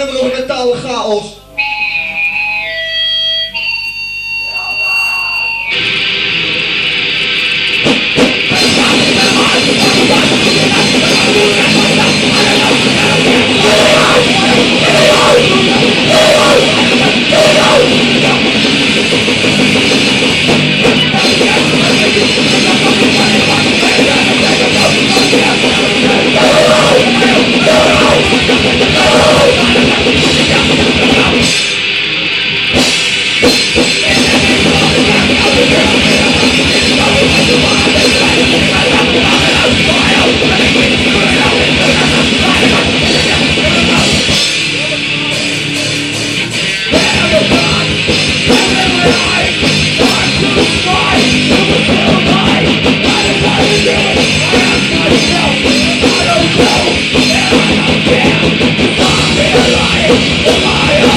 een nummer over mentale chaos.